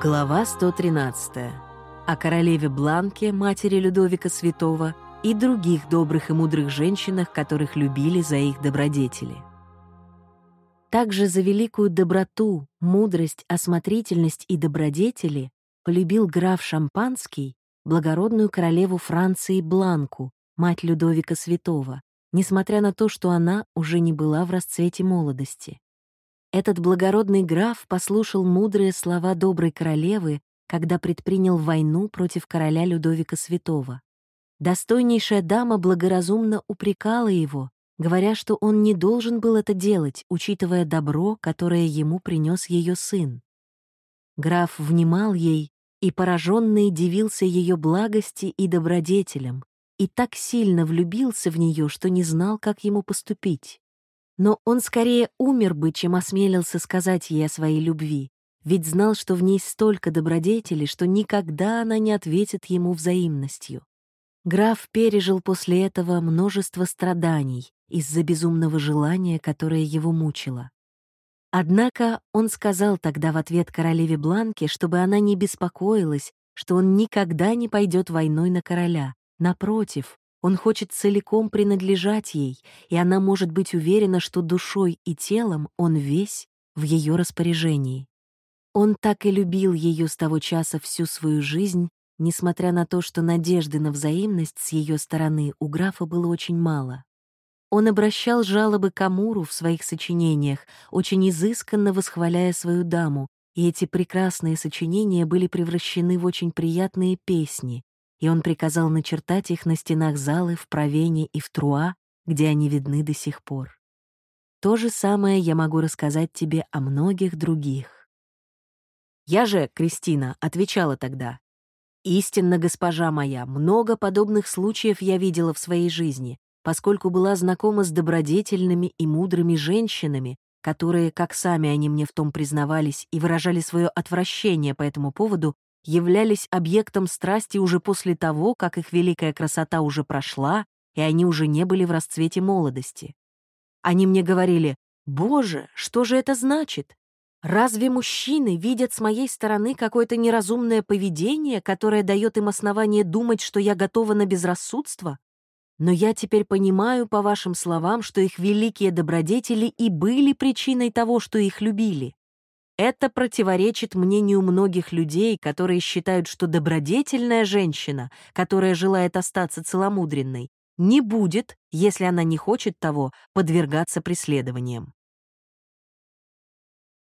Глава 113. О королеве Бланке, матери Людовика Святого, и других добрых и мудрых женщинах, которых любили за их добродетели. Также за великую доброту, мудрость, осмотрительность и добродетели полюбил граф Шампанский благородную королеву Франции Бланку, мать Людовика Святого, несмотря на то, что она уже не была в расцвете молодости. Этот благородный граф послушал мудрые слова доброй королевы, когда предпринял войну против короля Людовика Святого. Достойнейшая дама благоразумно упрекала его, говоря, что он не должен был это делать, учитывая добро, которое ему принес ее сын. Граф внимал ей и пораженный дивился ее благости и добродетелям, и так сильно влюбился в нее, что не знал, как ему поступить. Но он скорее умер бы, чем осмелился сказать ей о своей любви, ведь знал, что в ней столько добродетели, что никогда она не ответит ему взаимностью. Граф пережил после этого множество страданий из-за безумного желания, которое его мучило. Однако он сказал тогда в ответ королеве Бланке, чтобы она не беспокоилась, что он никогда не пойдет войной на короля. Напротив, он хочет целиком принадлежать ей, и она может быть уверена, что душой и телом он весь в ее распоряжении. Он так и любил ее с того часа всю свою жизнь, несмотря на то, что надежды на взаимность с ее стороны у графа было очень мало. Он обращал жалобы к Амуру в своих сочинениях, очень изысканно восхваляя свою даму, и эти прекрасные сочинения были превращены в очень приятные песни, и он приказал начертать их на стенах залы в Провене и в Труа, где они видны до сих пор. То же самое я могу рассказать тебе о многих других. Я же, Кристина, отвечала тогда. «Истинно, госпожа моя, много подобных случаев я видела в своей жизни, поскольку была знакома с добродетельными и мудрыми женщинами, которые, как сами они мне в том признавались и выражали свое отвращение по этому поводу, являлись объектом страсти уже после того, как их великая красота уже прошла, и они уже не были в расцвете молодости. Они мне говорили, «Боже, что же это значит? Разве мужчины видят с моей стороны какое-то неразумное поведение, которое дает им основание думать, что я готова на безрассудство? Но я теперь понимаю по вашим словам, что их великие добродетели и были причиной того, что их любили. Это противоречит мнению многих людей, которые считают, что добродетельная женщина, которая желает остаться целомудренной, не будет, если она не хочет того, подвергаться преследованиям.